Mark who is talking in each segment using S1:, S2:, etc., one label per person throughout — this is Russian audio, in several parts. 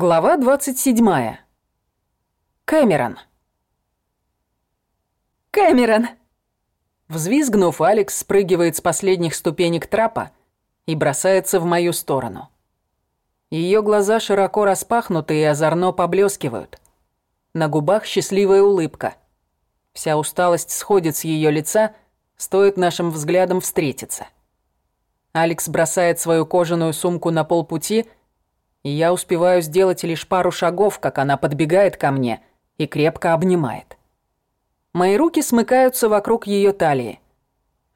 S1: Глава 27. Кэмерон.
S2: Кэмерон!
S1: Взвизгнув, Алекс спрыгивает с последних ступенек трапа и бросается в мою сторону. Ее глаза широко распахнуты и озорно поблескивают. На губах счастливая улыбка. Вся усталость сходит с ее лица, стоит нашим взглядом встретиться. Алекс бросает свою кожаную сумку на полпути, и я успеваю сделать лишь пару шагов, как она подбегает ко мне и крепко обнимает. Мои руки смыкаются вокруг ее талии,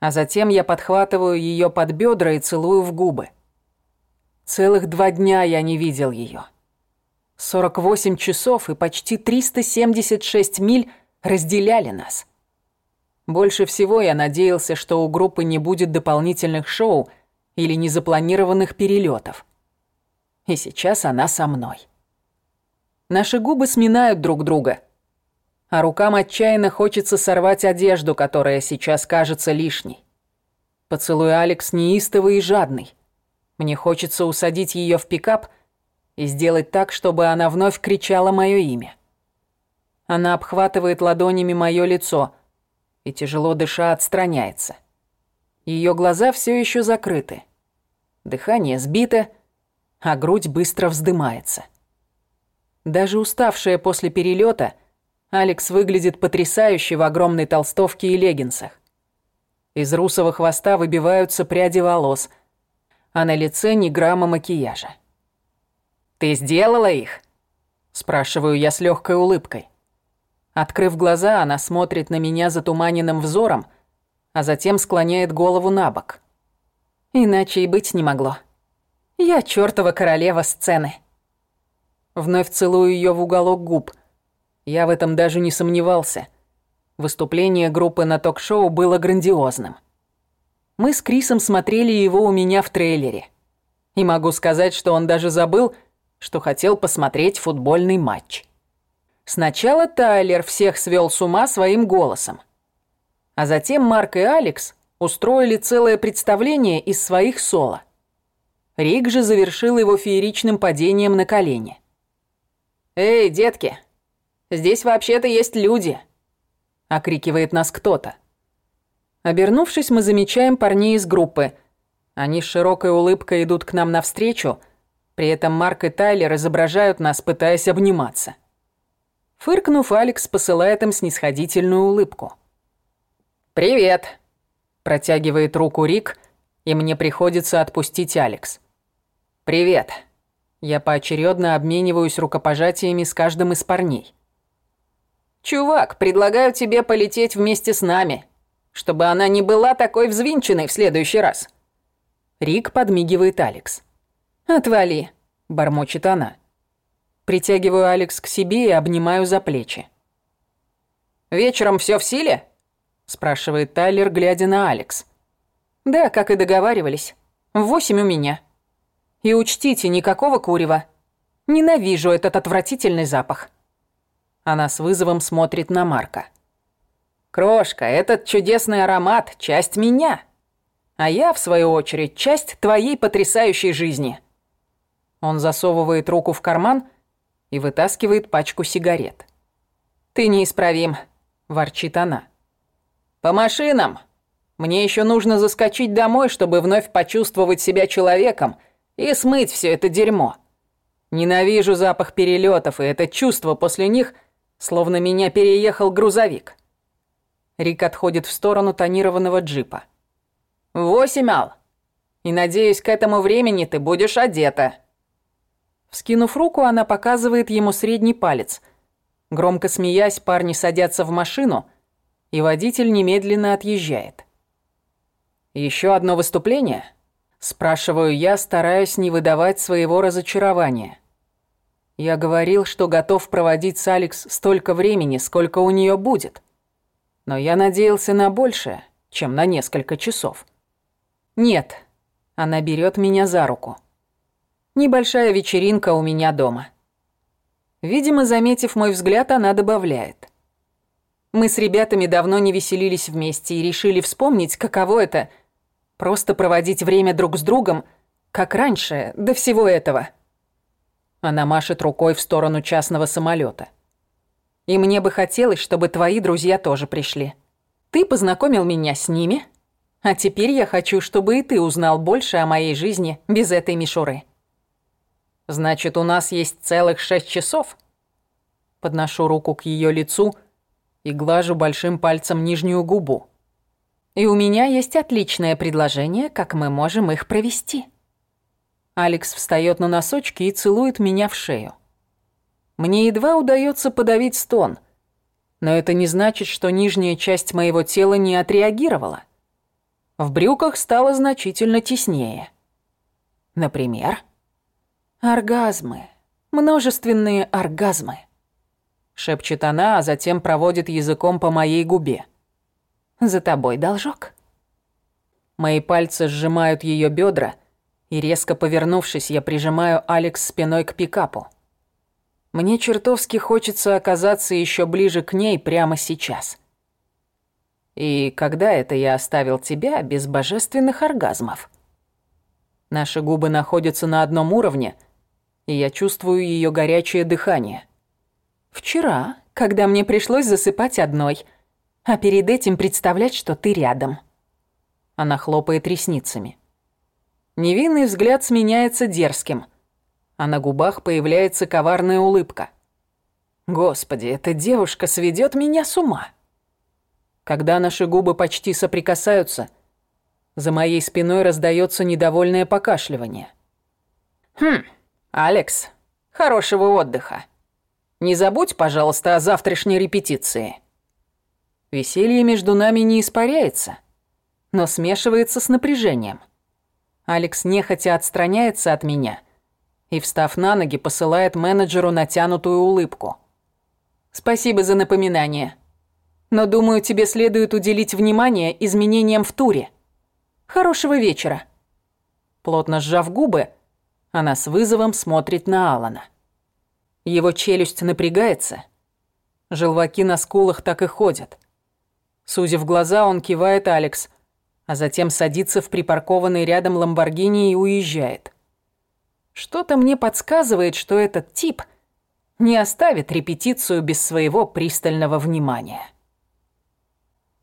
S1: а затем я подхватываю ее под бедра и целую в губы. Целых два дня я не видел ее. 48 часов и почти 376 миль разделяли нас. Больше всего я надеялся, что у группы не будет дополнительных шоу – или незапланированных перелетов. И сейчас она со мной. Наши губы сминают друг друга, а рукам отчаянно хочется сорвать одежду, которая сейчас кажется лишней. Поцелуй Алекс неистовый и жадный. Мне хочется усадить ее в пикап и сделать так, чтобы она вновь кричала мое имя. Она обхватывает ладонями мое лицо и, тяжело дыша, отстраняется. Ее глаза все еще закрыты. Дыхание сбито, а грудь быстро вздымается. Даже уставшая после перелета, Алекс выглядит потрясающе в огромной толстовке и леггинсах. Из русого хвоста выбиваются пряди волос, а на лице ни грамма макияжа. «Ты сделала их?» – спрашиваю я с легкой улыбкой. Открыв глаза, она смотрит на меня затуманенным взором – а затем склоняет голову на бок. Иначе и быть не могло. Я чёртова королева сцены. Вновь целую её в уголок губ. Я в этом даже не сомневался. Выступление группы на ток-шоу было грандиозным. Мы с Крисом смотрели его у меня в трейлере. И могу сказать, что он даже забыл, что хотел посмотреть футбольный матч. Сначала Тайлер всех свёл с ума своим голосом. А затем Марк и Алекс устроили целое представление из своих соло. Рик же завершил его фееричным падением на колени. «Эй, детки, здесь вообще-то есть люди!» — окрикивает нас кто-то. Обернувшись, мы замечаем парней из группы. Они с широкой улыбкой идут к нам навстречу, при этом Марк и Тайлер изображают нас, пытаясь обниматься. Фыркнув, Алекс посылает им снисходительную улыбку. «Привет!» – протягивает руку Рик, и мне приходится отпустить Алекс. «Привет!» Я поочередно обмениваюсь рукопожатиями с каждым из парней. «Чувак, предлагаю тебе полететь вместе с нами, чтобы она не была такой взвинченной в следующий раз». Рик подмигивает Алекс. «Отвали», – бормочет она. Притягиваю Алекс к себе и обнимаю за плечи. «Вечером все в силе?» спрашивает Тайлер, глядя на Алекс. Да, как и договаривались. В восемь у меня. И учтите, никакого курева. Ненавижу этот отвратительный запах. Она с вызовом смотрит на Марка. Крошка, этот чудесный аромат часть меня. А я, в свою очередь, часть твоей потрясающей жизни. Он засовывает руку в карман и вытаскивает пачку сигарет. Ты неисправим, ворчит она. «По машинам! Мне еще нужно заскочить домой, чтобы вновь почувствовать себя человеком и смыть все это дерьмо. Ненавижу запах перелетов и это чувство после них, словно меня переехал грузовик». Рик отходит в сторону тонированного джипа. «Восемь, Ал! И надеюсь, к этому времени ты будешь одета». Вскинув руку, она показывает ему средний палец. Громко смеясь, парни садятся в машину — и водитель немедленно отъезжает. Еще одно выступление?» Спрашиваю я, стараясь не выдавать своего разочарования. Я говорил, что готов проводить с Алекс столько времени, сколько у нее будет. Но я надеялся на большее, чем на несколько часов. Нет, она берет меня за руку. Небольшая вечеринка у меня дома. Видимо, заметив мой взгляд, она добавляет. Мы с ребятами давно не веселились вместе и решили вспомнить, каково это — просто проводить время друг с другом, как раньше, до всего этого. Она машет рукой в сторону частного самолета. И мне бы хотелось, чтобы твои друзья тоже пришли. Ты познакомил меня с ними, а теперь я хочу, чтобы и ты узнал больше о моей жизни без этой мишуры. Значит, у нас есть целых шесть часов? Подношу руку к ее лицу и глажу большим пальцем нижнюю губу. И у меня есть отличное предложение, как мы можем их провести. Алекс встает на носочки и целует меня в шею. Мне едва удается подавить стон, но это не значит, что нижняя часть моего тела не отреагировала. В брюках стало значительно теснее. Например, оргазмы, множественные оргазмы. Шепчет она, а затем проводит языком по моей губе. За тобой должок. Мои пальцы сжимают ее бедра, и резко повернувшись, я прижимаю Алекс спиной к пикапу. Мне чертовски хочется оказаться еще ближе к ней прямо сейчас. И когда это я оставил тебя без божественных оргазмов? Наши губы находятся на одном уровне, и я чувствую ее горячее дыхание. Вчера, когда мне пришлось засыпать одной, а перед этим представлять, что ты рядом. Она хлопает ресницами. Невинный взгляд сменяется дерзким, а на губах появляется коварная улыбка. Господи, эта девушка сведет меня с ума. Когда наши губы почти соприкасаются, за моей спиной раздается недовольное покашливание. Хм, Алекс, хорошего отдыха. Не забудь, пожалуйста, о завтрашней репетиции. Веселье между нами не испаряется, но смешивается с напряжением. Алекс нехотя отстраняется от меня и, встав на ноги, посылает менеджеру натянутую улыбку. «Спасибо за напоминание. Но, думаю, тебе следует уделить внимание изменениям в туре. Хорошего вечера». Плотно сжав губы, она с вызовом смотрит на Алана. Его челюсть напрягается. Желваки на скулах так и ходят. Сузив глаза, он кивает Алекс – а затем садится в припаркованный рядом Ламборгини и уезжает. Что-то мне подсказывает, что этот тип не оставит репетицию без своего пристального внимания.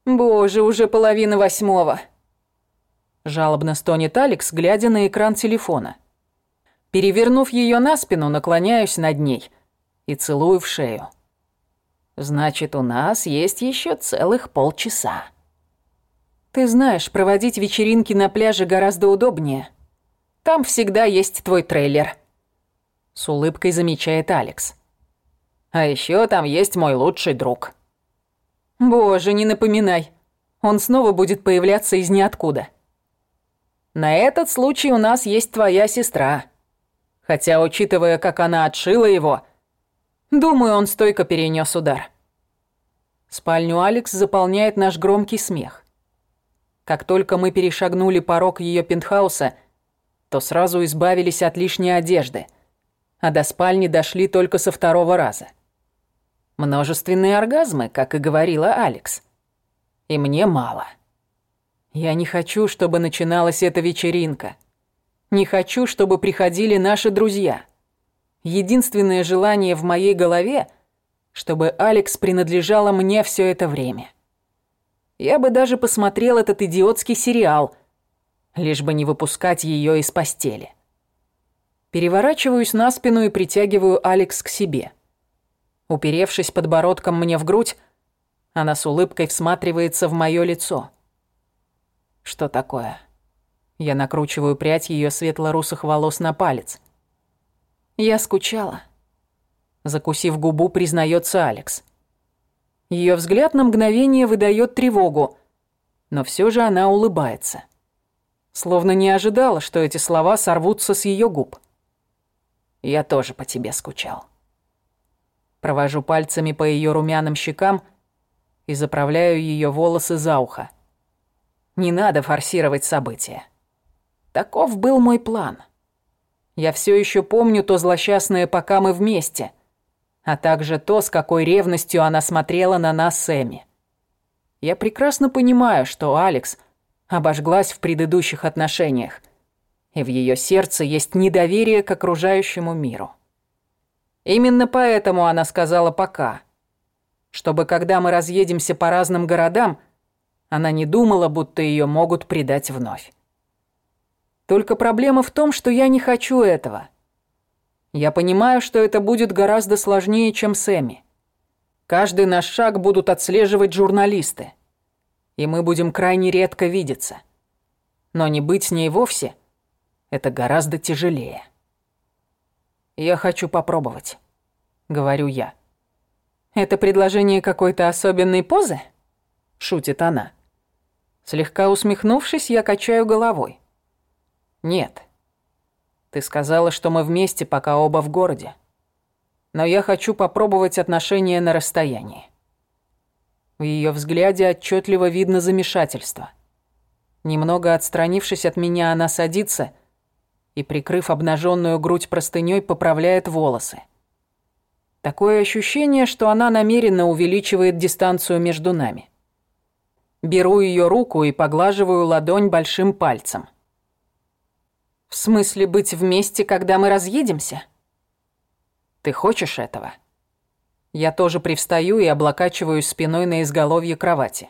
S1: «Боже, уже половина восьмого!» Жалобно стонет Алекс, глядя на экран телефона. Перевернув ее на спину, наклоняюсь над ней и целую в шею. «Значит, у нас есть еще целых полчаса». Ты знаешь, проводить вечеринки на пляже гораздо удобнее. Там всегда есть твой трейлер. С улыбкой замечает Алекс. А еще там есть мой лучший друг. Боже, не напоминай. Он снова будет появляться из ниоткуда. На этот случай у нас есть твоя сестра. Хотя, учитывая, как она отшила его, думаю, он стойко перенес удар. Спальню Алекс заполняет наш громкий смех. Как только мы перешагнули порог ее пентхауса, то сразу избавились от лишней одежды, а до спальни дошли только со второго раза. Множественные оргазмы, как и говорила Алекс. И мне мало. Я не хочу, чтобы начиналась эта вечеринка. Не хочу, чтобы приходили наши друзья. Единственное желание в моей голове, чтобы Алекс принадлежала мне все это время. Я бы даже посмотрел этот идиотский сериал, лишь бы не выпускать ее из постели. Переворачиваюсь на спину и притягиваю Алекс к себе. Уперевшись подбородком мне в грудь, она с улыбкой всматривается в моё лицо. Что такое? Я накручиваю прядь ее светло-русых волос на палец. Я скучала. Закусив губу, признается Алекс. Ее взгляд на мгновение выдает тревогу, но все же она улыбается. Словно не ожидала, что эти слова сорвутся с ее губ. «Я тоже по тебе скучал». Провожу пальцами по ее румяным щекам и заправляю ее волосы за ухо. Не надо форсировать события. Таков был мой план. Я все еще помню то злосчастное «пока мы вместе», а также то, с какой ревностью она смотрела на нас с Эми. Я прекрасно понимаю, что Алекс обожглась в предыдущих отношениях, и в ее сердце есть недоверие к окружающему миру. Именно поэтому она сказала «пока». Чтобы когда мы разъедемся по разным городам, она не думала, будто ее могут предать вновь. Только проблема в том, что я не хочу этого. Я понимаю, что это будет гораздо сложнее, чем с Эми. Каждый наш шаг будут отслеживать журналисты. И мы будем крайне редко видеться. Но не быть с ней вовсе – это гораздо тяжелее. «Я хочу попробовать», — говорю я. «Это предложение какой-то особенной позы?» — шутит она. Слегка усмехнувшись, я качаю головой. «Нет. Ты сказала, что мы вместе, пока оба в городе. Но я хочу попробовать отношения на расстоянии». В ее взгляде отчетливо видно замешательство. Немного отстранившись от меня, она садится и, прикрыв обнаженную грудь простыней, поправляет волосы. Такое ощущение, что она намеренно увеличивает дистанцию между нами. Беру ее руку и поглаживаю ладонь большим пальцем. «В смысле быть вместе, когда мы разъедемся?» «Ты хочешь этого?» Я тоже привстаю и облокачиваюсь спиной на изголовье кровати.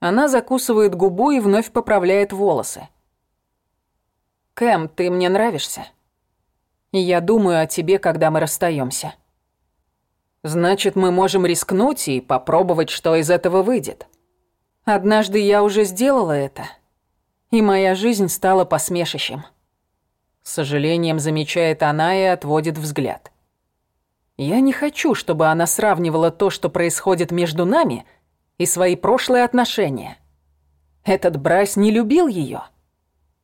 S1: Она закусывает губу и вновь поправляет волосы. Кэм, ты мне нравишься. И я думаю о тебе, когда мы расстаемся. Значит, мы можем рискнуть и попробовать, что из этого выйдет. Однажды я уже сделала это, и моя жизнь стала посмешищем. С сожалением замечает она и отводит взгляд. Я не хочу, чтобы она сравнивала то, что происходит между нами, и свои прошлые отношения. Этот Брайс не любил ее.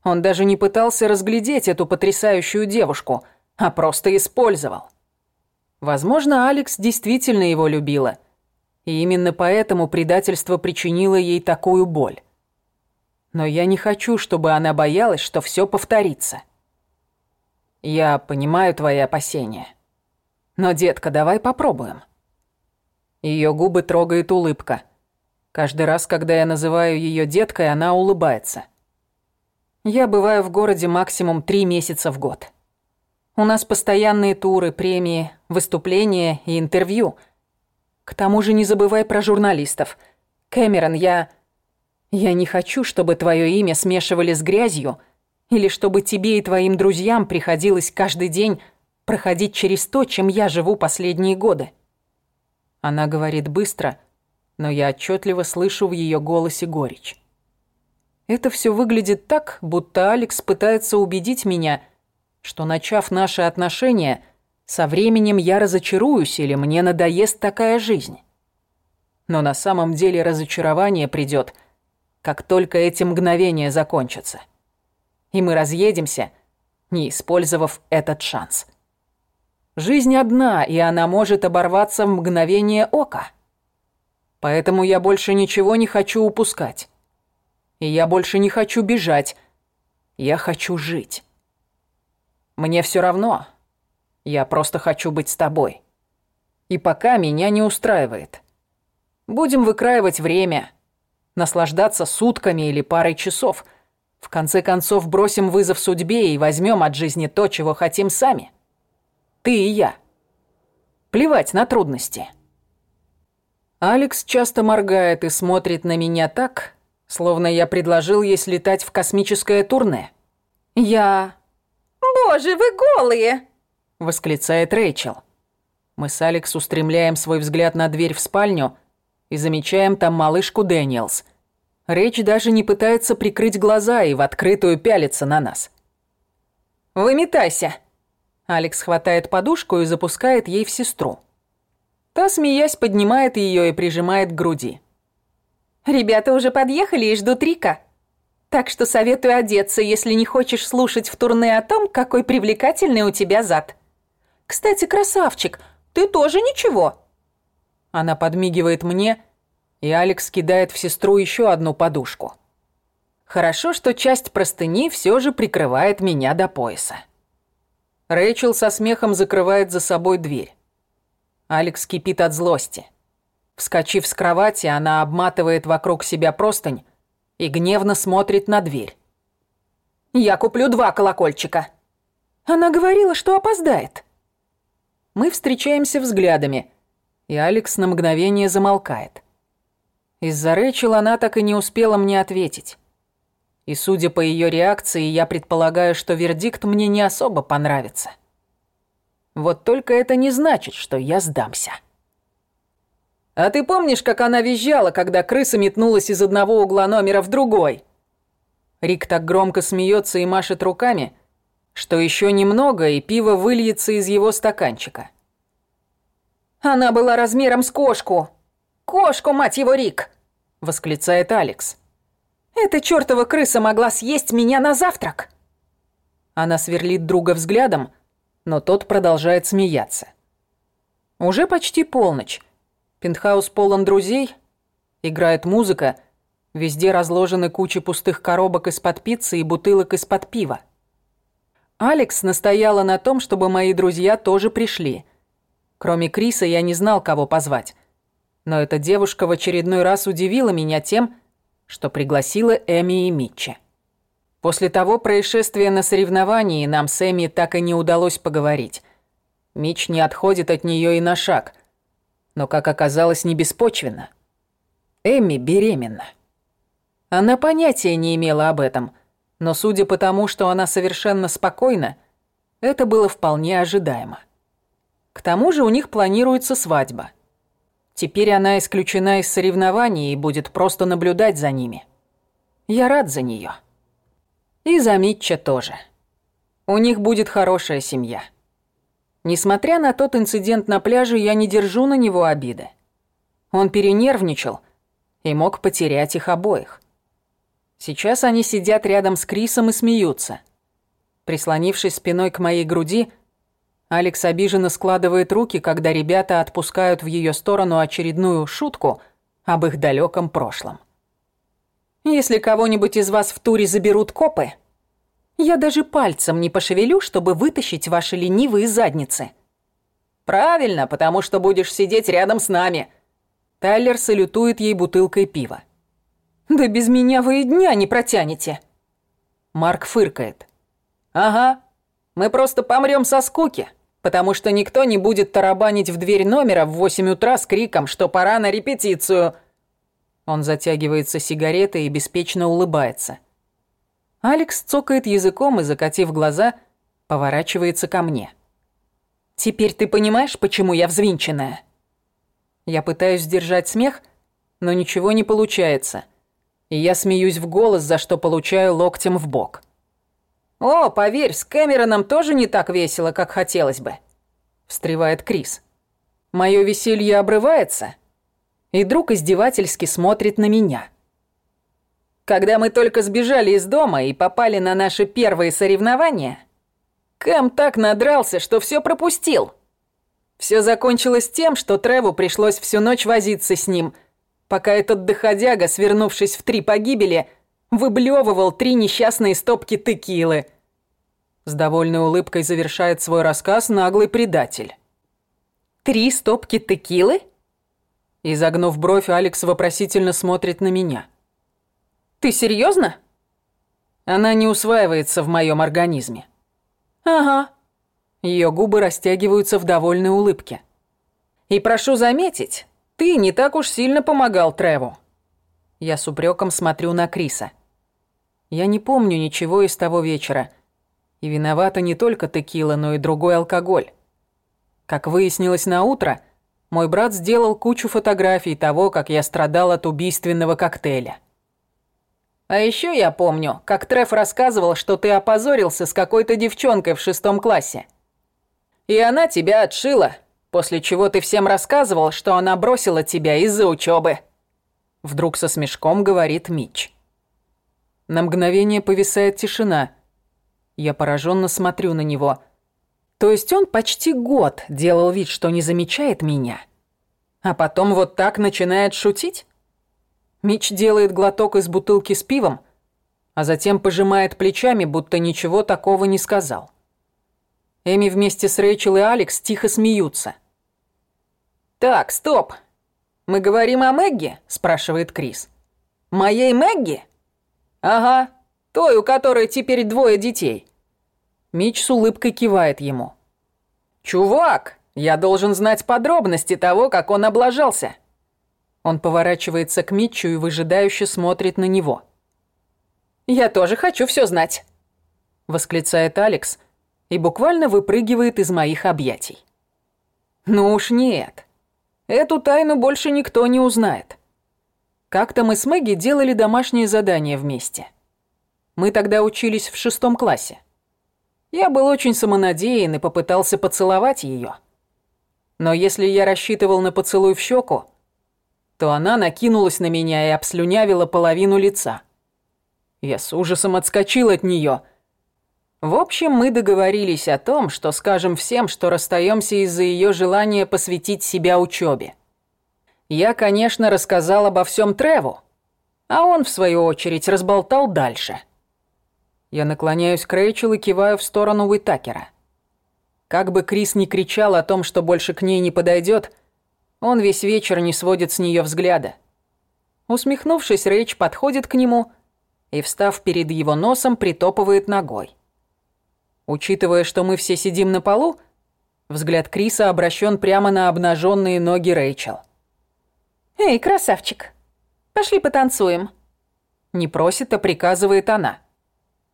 S1: Он даже не пытался разглядеть эту потрясающую девушку, а просто использовал. Возможно, Алекс действительно его любила, и именно поэтому предательство причинило ей такую боль. Но я не хочу, чтобы она боялась, что все повторится. Я понимаю твои опасения. Но, детка, давай попробуем. Ее губы трогает улыбка. Каждый раз, когда я называю ее деткой, она улыбается. Я бываю в городе максимум три месяца в год. У нас постоянные туры, премии, выступления и интервью. К тому же не забывай про журналистов. Кэмерон, я... Я не хочу, чтобы твое имя смешивали с грязью, или чтобы тебе и твоим друзьям приходилось каждый день проходить через то, чем я живу последние годы. Она говорит быстро, но я отчетливо слышу в ее голосе горечь. Это все выглядит так, будто Алекс пытается убедить меня, что, начав наши отношения, со временем я разочаруюсь или мне надоест такая жизнь. Но на самом деле разочарование придет, как только эти мгновения закончатся. И мы разъедемся, не использовав этот шанс. Жизнь одна, и она может оборваться в мгновение ока. Поэтому я больше ничего не хочу упускать. И я больше не хочу бежать. Я хочу жить. Мне все равно. Я просто хочу быть с тобой. И пока меня не устраивает. Будем выкраивать время, наслаждаться сутками или парой часов. В конце концов бросим вызов судьбе и возьмем от жизни то, чего хотим сами. Ты и я. Плевать на трудности. Алекс часто моргает и смотрит на меня так, Словно я предложил ей слетать в космическое турне. Я...
S2: «Боже, вы голые!»
S1: — восклицает Рэйчел. Мы с Алекс устремляем свой взгляд на дверь в спальню и замечаем там малышку Дэниелс. Рэйч даже не пытается прикрыть глаза и в открытую пялится на нас.
S2: «Выметайся!»
S1: Алекс хватает подушку и запускает ей в сестру. Та, смеясь, поднимает ее и прижимает к груди.
S2: Ребята уже подъехали и ждут Рика. Так что советую одеться, если не хочешь слушать в турне о том, какой привлекательный у тебя зад. Кстати, красавчик, ты тоже ничего.
S1: Она подмигивает мне, и Алекс кидает в сестру еще одну подушку. Хорошо, что часть простыни все же прикрывает меня до пояса. Рэйчел со смехом закрывает за собой дверь. Алекс кипит от злости. Вскочив с кровати, она обматывает вокруг себя простынь и гневно смотрит на дверь.
S2: «Я куплю два колокольчика».
S1: Она говорила, что опоздает. Мы встречаемся взглядами, и Алекс на мгновение замолкает. Из-за Рэйчел она так и не успела мне ответить. И судя по ее реакции, я предполагаю, что вердикт мне не особо понравится. Вот только это не значит, что я сдамся. «А ты помнишь, как она визжала, когда крыса метнулась из одного угла номера в другой?» Рик так громко смеется и машет руками, что еще немного, и пиво выльется из его стаканчика.
S2: «Она была размером с кошку! Кошку, мать его, Рик!» — восклицает Алекс. Эта чертова крыса могла съесть меня на завтрак.
S1: Она сверлит друга взглядом, но тот продолжает смеяться. Уже почти полночь. Пентхаус полон друзей, играет музыка, везде разложены кучи пустых коробок из-под пиццы и бутылок из-под пива. Алекс настояла на том, чтобы мои друзья тоже пришли. Кроме Криса я не знал, кого позвать. Но эта девушка в очередной раз удивила меня тем, что пригласила Эми и Митча. После того происшествия на соревновании нам с Эми так и не удалось поговорить. Митч не отходит от нее и на шаг. Но, как оказалось, не беспочвенно. Эми беременна. Она понятия не имела об этом, но судя по тому, что она совершенно спокойна, это было вполне ожидаемо. К тому же у них планируется свадьба – Теперь она исключена из соревнований и будет просто наблюдать за ними. Я рад за нее. И за Митча тоже. У них будет хорошая семья. Несмотря на тот инцидент на пляже, я не держу на него обиды. Он перенервничал и мог потерять их обоих. Сейчас они сидят рядом с Крисом и смеются. Прислонившись спиной к моей груди, Алекс обиженно складывает руки, когда ребята отпускают в ее сторону очередную шутку об их далеком прошлом. «Если кого-нибудь из вас в туре заберут копы, я даже пальцем не пошевелю, чтобы вытащить ваши ленивые задницы». «Правильно, потому что будешь сидеть рядом с нами». Тайлер салютует ей бутылкой пива. «Да без меня вы и дня не протянете». Марк фыркает. «Ага, мы просто помрем со скуки, потому что никто не будет тарабанить в дверь номера в 8 утра с криком, что пора на репетицию. Он затягивается сигаретой и беспечно улыбается. Алекс цокает языком и, закатив глаза, поворачивается ко мне. «Теперь ты понимаешь, почему я взвинченная?» Я пытаюсь сдержать смех, но ничего не получается. И я смеюсь в голос, за что получаю локтем в бок. «О, поверь, с Кэмероном тоже не так весело, как хотелось бы», — встревает Крис. Моё веселье обрывается, и друг издевательски смотрит на меня. Когда мы только сбежали из дома и попали на наши первые соревнования, Кэм так надрался, что всё пропустил. Всё закончилось тем, что Треву пришлось всю ночь возиться с ним, пока этот доходяга, свернувшись в три погибели, выблевывал три несчастные стопки текилы — с довольной улыбкой завершает свой рассказ наглый предатель. «Три стопки текилы?» Изогнув бровь, Алекс вопросительно смотрит на меня. «Ты серьезно? Она не усваивается в моем организме. «Ага». Ее губы растягиваются в довольной улыбке. «И прошу заметить, ты не так уж сильно помогал Треву». Я с упреком смотрю на Криса. Я не помню ничего из того вечера – и виновата не только текила, но и другой алкоголь. Как выяснилось на утро, мой брат сделал кучу фотографий того, как я страдал от убийственного коктейля. А еще я помню, как Треф рассказывал, что ты опозорился с какой-то девчонкой в шестом классе. И она тебя отшила, после чего ты всем рассказывал, что она бросила тебя из-за учебы. Вдруг со смешком говорит Мич. На мгновение повисает тишина – я пораженно смотрю на него. То есть он почти год делал вид, что не замечает меня. А потом вот так начинает шутить? Мич делает глоток из бутылки с пивом, а затем пожимает плечами, будто ничего такого не сказал. Эми вместе с Рэйчел и Алекс тихо смеются. «Так, стоп. Мы говорим о Мэгги?» – спрашивает Крис. «Моей Мэгги?» «Ага, той, у которой теперь двое детей. Мич с улыбкой кивает ему. «Чувак, Я должен знать подробности того, как он облажался. Он поворачивается к Митчу и выжидающе смотрит на него.
S2: «Я тоже хочу все знать», — восклицает Алекс и буквально выпрыгивает из моих объятий.
S1: «Ну уж нет. Эту тайну больше никто не узнает. Как-то мы с Мэгги делали домашнее задание вместе. Мы тогда учились в шестом классе. Я был очень самонадеян и попытался поцеловать ее. Но если я рассчитывал на поцелуй в щеку, то она накинулась на меня и обслюнявила половину лица. Я с ужасом отскочил от нее. В общем, мы договорились о том, что скажем всем, что расстаемся из-за ее желания посвятить себя учебе. Я, конечно, рассказал обо всем Треву, а он, в свою очередь, разболтал дальше. Я наклоняюсь к Рэйчел и киваю в сторону Уитакера. Как бы Крис ни кричал о том, что больше к ней не подойдет, он весь вечер не сводит с нее взгляда. Усмехнувшись, Рэйч подходит к нему и, встав перед его носом, притопывает ногой. Учитывая, что мы все сидим на полу, взгляд Криса обращен прямо на обнаженные ноги Рэйчел.
S2: «Эй, красавчик, пошли потанцуем».
S1: Не просит, а приказывает она.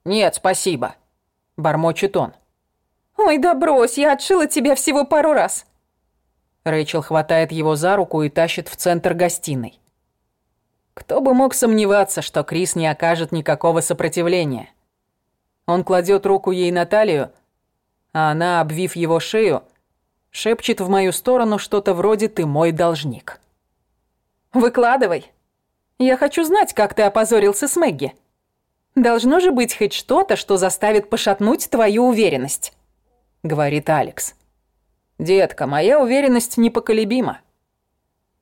S1: «Нет, спасибо», — бормочет он.
S2: «Ой, да брось, я отшила тебя всего пару раз».
S1: Рэйчел хватает его за руку и тащит в центр гостиной. Кто бы мог сомневаться, что Крис не окажет никакого сопротивления. Он кладет руку ей на талию, а она, обвив его шею, шепчет в мою сторону что-то вроде «ты мой должник».
S2: «Выкладывай. Я хочу знать, как ты опозорился с Мэгги. Должно же быть хоть что-то, что заставит пошатнуть твою уверенность», — говорит Алекс.
S1: «Детка, моя уверенность непоколебима.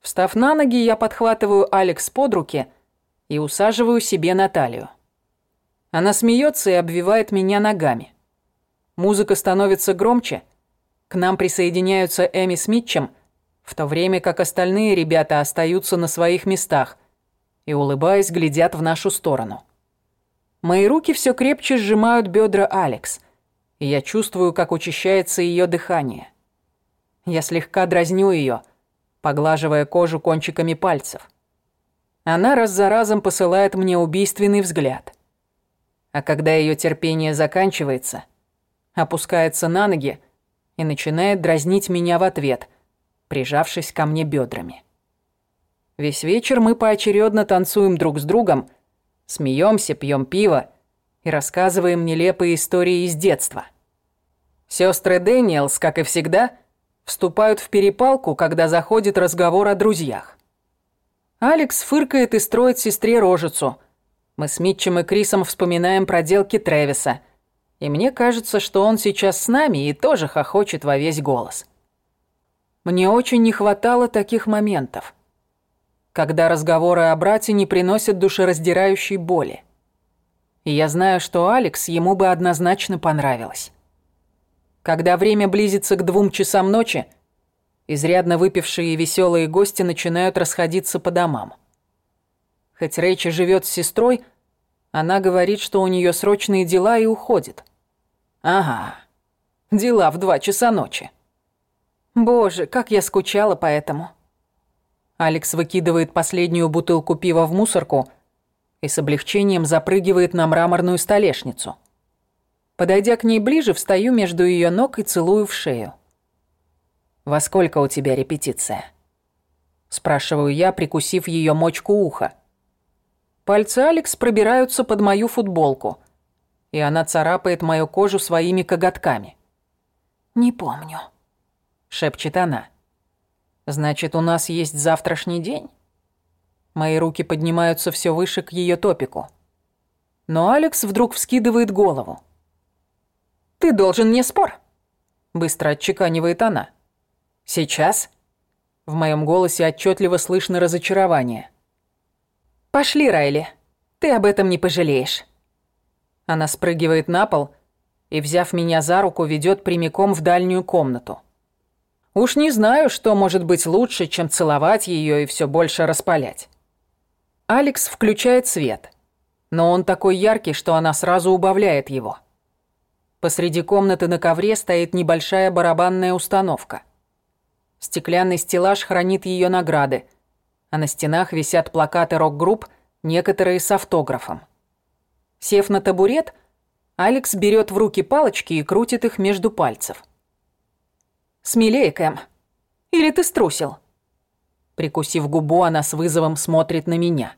S1: Встав на ноги, я подхватываю Алекс под руки и усаживаю себе на талию. Она смеется и обвивает меня ногами. Музыка становится громче. К нам присоединяются Эми с Митчем, в то время как остальные ребята остаются на своих местах и, улыбаясь, глядят в нашу сторону. Мои руки все крепче сжимают бедра Алекс, и я чувствую, как учащается ее дыхание. Я слегка дразню ее, поглаживая кожу кончиками пальцев. Она раз за разом посылает мне убийственный взгляд. А когда ее терпение заканчивается, опускается на ноги и начинает дразнить меня в ответ, прижавшись ко мне бедрами. Весь вечер мы поочередно танцуем друг с другом, смеемся, пьем пиво и рассказываем нелепые истории из детства. Сестры Дэниелс, как и всегда, — вступают в перепалку, когда заходит разговор о друзьях. Алекс фыркает и строит сестре рожицу. Мы с Митчем и Крисом вспоминаем проделки Трэвиса. И мне кажется, что он сейчас с нами и тоже хохочет во весь голос. Мне очень не хватало таких моментов, когда разговоры о брате не приносят душераздирающей боли. И я знаю, что Алекс ему бы однозначно понравилось. Когда время близится к двум часам ночи, изрядно выпившие и веселые гости начинают расходиться по домам. Хоть Рэйчи живет с сестрой, она говорит, что у нее срочные дела и уходит. Ага, дела в два часа ночи. Боже, как я скучала по этому. Алекс выкидывает последнюю бутылку пива в мусорку и с облегчением запрыгивает на мраморную столешницу. Подойдя к ней ближе, встаю между ее ног и целую в шею. «Во сколько у тебя репетиция?» Спрашиваю я, прикусив ее мочку уха. Пальцы Алекс пробираются под мою футболку, и она царапает мою кожу своими коготками.
S2: «Не помню», — шепчет она.
S1: «Значит, у нас есть завтрашний день?» Мои руки поднимаются все выше к ее топику. Но Алекс вдруг вскидывает голову.
S2: Ты должен мне спор», —
S1: быстро отчеканивает она. «Сейчас?» В моем голосе отчетливо слышно разочарование.
S2: «Пошли, Райли. Ты об этом не пожалеешь».
S1: Она спрыгивает на пол и, взяв меня за руку, ведет прямиком в дальнюю комнату. Уж не знаю, что может быть лучше, чем целовать ее и все больше распалять. Алекс включает свет, но он такой яркий, что она сразу убавляет его. Посреди комнаты на ковре стоит небольшая барабанная установка. Стеклянный стеллаж хранит ее награды, а на стенах висят плакаты рок-групп, некоторые с автографом. Сев на табурет, Алекс берет в руки палочки и крутит их между пальцев. «Смелее, Кэм. Или ты струсил?» Прикусив губу, она с вызовом смотрит на меня.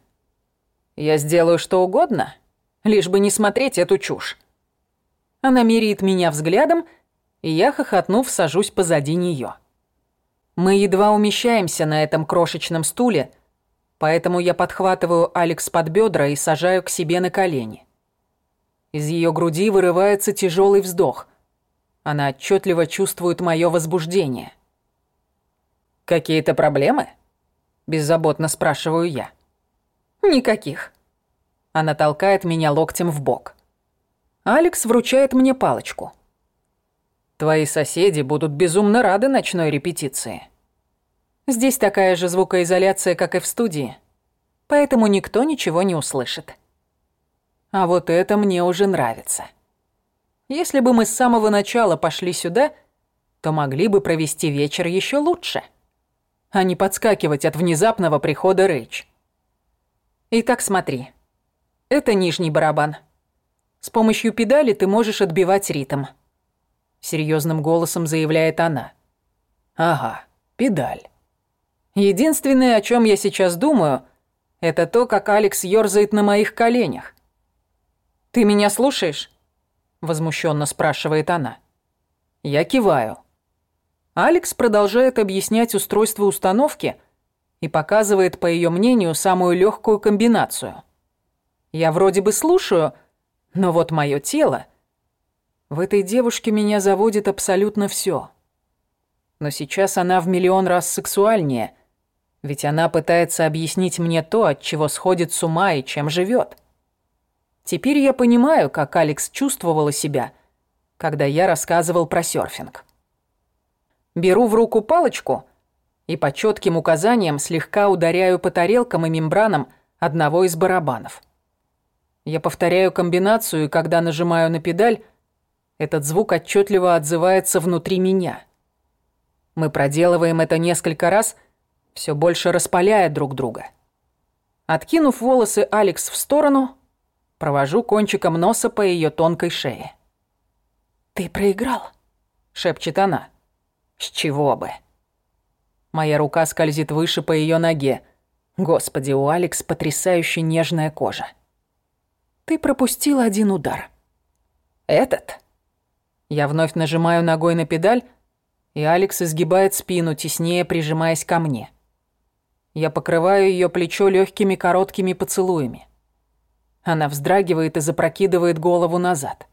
S1: «Я сделаю что угодно, лишь бы не смотреть эту чушь». Она меряет меня взглядом, и я, хохотнув, сажусь позади нее. Мы едва умещаемся на этом крошечном стуле, поэтому я подхватываю Алекс под бедра и сажаю к себе на колени. Из ее груди вырывается тяжелый вздох. Она отчетливо чувствует мое возбуждение. «Какие-то проблемы?» – беззаботно спрашиваю я. «Никаких». Она толкает меня локтем в бок. Алекс вручает мне палочку. Твои соседи будут безумно рады ночной репетиции. Здесь такая же звукоизоляция, как и в студии, поэтому никто ничего не услышит. А вот это мне уже нравится. Если бы мы с самого начала пошли сюда, то могли бы провести вечер еще лучше, а не подскакивать от внезапного прихода Рэйч. Итак, смотри. Это нижний барабан — с помощью педали ты можешь отбивать ритм. Серьезным голосом заявляет она. Ага, педаль. Единственное, о чем я сейчас думаю, это то, как Алекс ёрзает на моих коленях. Ты меня слушаешь? Возмущенно спрашивает она. Я киваю. Алекс продолжает объяснять устройство установки и показывает, по ее мнению, самую легкую комбинацию. Я вроде бы слушаю, но вот мое тело... В этой девушке меня заводит абсолютно все. Но сейчас она в миллион раз сексуальнее, ведь она пытается объяснить мне то, от чего сходит с ума и чем живет. Теперь я понимаю, как Алекс чувствовала себя, когда я рассказывал про серфинг. Беру в руку палочку и по четким указаниям слегка ударяю по тарелкам и мембранам одного из барабанов. Я повторяю комбинацию, и когда нажимаю на педаль, этот звук отчетливо отзывается внутри меня. Мы проделываем это несколько раз, все больше распаляя друг друга. Откинув волосы Алекс в сторону, провожу кончиком носа по ее тонкой шее. «Ты проиграл?» — шепчет она. «С чего бы?» Моя рука скользит выше по ее ноге. Господи, у Алекс потрясающе нежная кожа. Ты пропустил один удар. Этот? Я вновь нажимаю ногой на педаль, и Алекс изгибает спину, теснее прижимаясь ко мне. Я покрываю ее плечо легкими короткими поцелуями. Она вздрагивает и запрокидывает голову назад.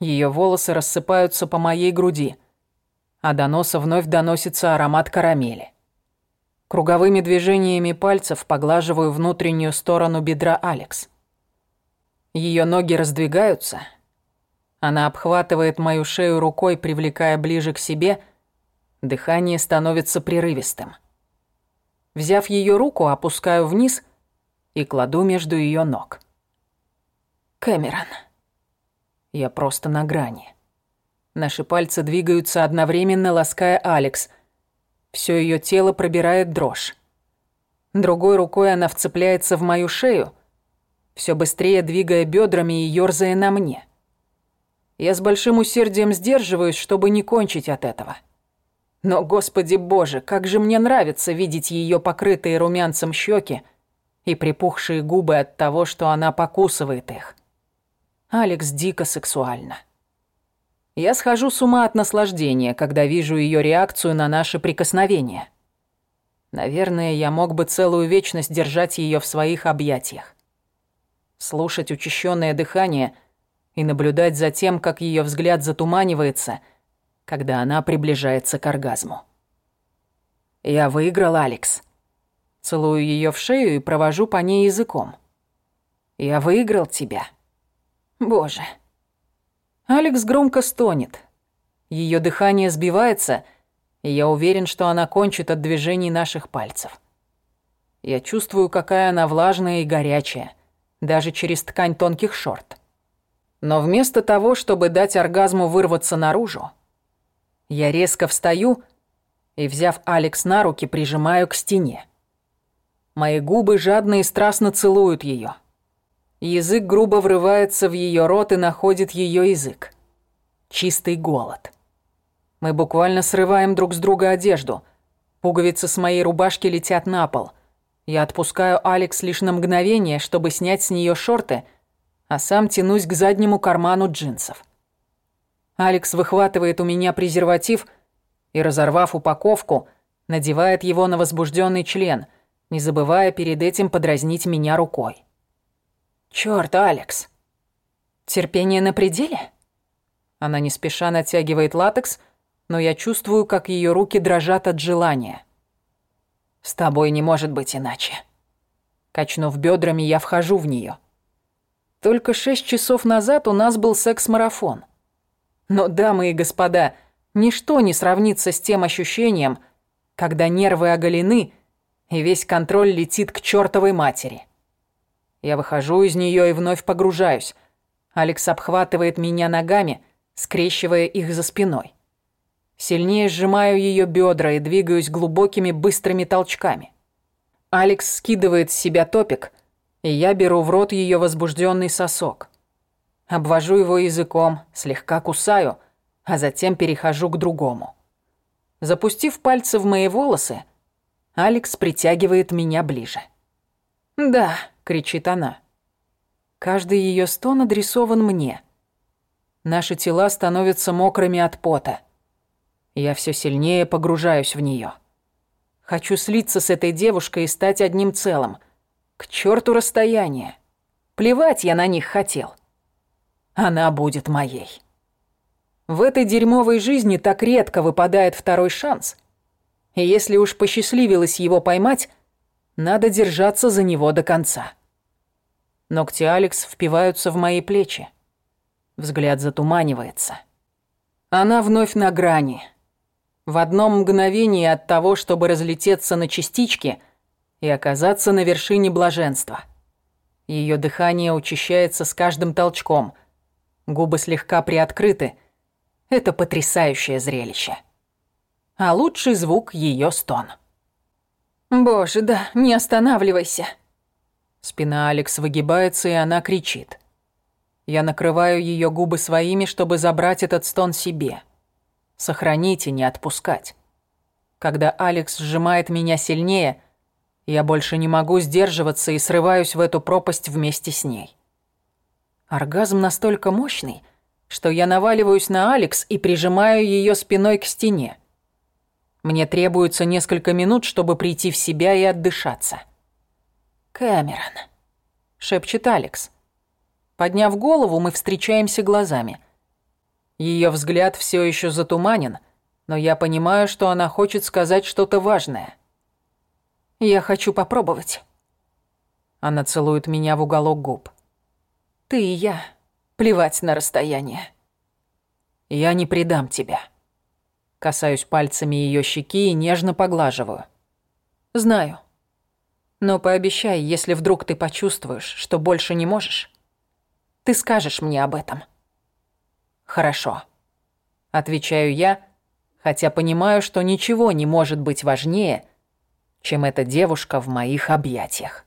S1: Ее волосы рассыпаются по моей груди, а до носа вновь доносится аромат карамели. Круговыми движениями пальцев поглаживаю внутреннюю сторону бедра Алекс. Ее ноги раздвигаются. Она обхватывает мою шею рукой, привлекая ближе к себе. Дыхание становится прерывистым. Взяв ее руку, опускаю вниз и кладу между ее ног. Кэмерон. Я просто на грани. Наши пальцы двигаются одновременно, лаская Алекс. Все ее тело пробирает дрожь. Другой рукой она вцепляется в мою шею, все быстрее двигая бедрами и ёрзая на мне. Я с большим усердием сдерживаюсь, чтобы не кончить от этого. Но, господи боже, как же мне нравится видеть ее покрытые румянцем щеки и припухшие губы от того, что она покусывает их. Алекс дико сексуально. Я схожу с ума от наслаждения, когда вижу ее реакцию на наше прикосновение. Наверное, я мог бы целую вечность держать ее в своих объятиях слушать учащенное дыхание и наблюдать за тем, как ее взгляд затуманивается, когда она приближается к оргазму. Я выиграл, Алекс. Целую ее в шею и провожу по ней языком. Я выиграл тебя. Боже. Алекс громко стонет. Ее дыхание сбивается, и я уверен, что она кончит от движений наших пальцев. Я чувствую, какая она влажная и горячая даже через ткань тонких шорт. Но вместо того, чтобы дать оргазму вырваться наружу, я резко встаю и, взяв Алекс на руки, прижимаю к стене. Мои губы жадно и страстно целуют ее. Язык грубо врывается в ее рот и находит ее язык. Чистый голод. Мы буквально срываем друг с друга одежду. Пуговицы с моей рубашки летят на пол. Я отпускаю Алекс лишь на мгновение, чтобы снять с нее шорты, а сам тянусь к заднему карману джинсов. Алекс выхватывает у меня презерватив и, разорвав упаковку, надевает его на возбужденный член – не забывая перед этим подразнить меня рукой. «Чёрт, Алекс! Терпение на пределе?» Она не спеша натягивает латекс, но я чувствую, как её руки дрожат от желания. «С тобой не может быть иначе». Качнув бёдрами, я вхожу в неё. Только шесть часов назад у нас был секс-марафон. Но, дамы и господа, ничто не сравнится с тем ощущением, когда нервы оголены, и весь контроль летит к чертовой матери. Я выхожу из нее и вновь погружаюсь. Алекс обхватывает меня ногами, скрещивая их за спиной. Сильнее сжимаю ее бедра и двигаюсь глубокими быстрыми толчками. Алекс скидывает с себя топик, и я беру в рот ее возбужденный сосок. Обвожу его языком, слегка кусаю, а затем перехожу к другому. Запустив пальцы в мои волосы, Алекс притягивает меня ближе. «Да», — кричит она. Каждый ее стон адресован мне. Наши тела становятся мокрыми от пота. Я все сильнее погружаюсь в нее. Хочу слиться с этой девушкой и стать одним целым. К черту расстояние. Плевать я на них хотел. Она будет моей. В этой дерьмовой жизни так редко выпадает второй шанс — и если уж посчастливилось его поймать, надо держаться за него до конца. Ногти Алекс впиваются в мои плечи. Взгляд затуманивается. Она вновь на грани. В одном мгновении от того, чтобы разлететься на частички и оказаться на вершине блаженства. Ее дыхание учащается с каждым толчком. Губы слегка приоткрыты. Это потрясающее зрелище а лучший звук ее стон. «Боже, да, не останавливайся!» Спина Алекс выгибается, и она кричит. Я накрываю ее губы своими, чтобы забрать этот стон себе. Сохранить и не отпускать. Когда Алекс сжимает меня сильнее, я больше не могу сдерживаться и срываюсь в эту пропасть вместе с ней. Оргазм настолько мощный, что я наваливаюсь на Алекс и прижимаю ее спиной к стене. Мне требуется несколько минут, чтобы прийти в себя и отдышаться. «Кэмерон», — шепчет Алекс. Подняв голову, мы встречаемся глазами. Ее взгляд все еще затуманен, но я понимаю, что она хочет сказать что-то важное. «Я хочу попробовать». Она целует меня в уголок губ. «Ты и я. Плевать на расстояние». «Я не предам тебя». Касаюсь пальцами ее щеки и нежно поглаживаю. Знаю. Но пообещай, если вдруг ты почувствуешь, что больше не можешь, ты скажешь мне об этом. Хорошо. Отвечаю я, хотя понимаю, что ничего не может быть важнее, чем эта девушка в моих объятиях.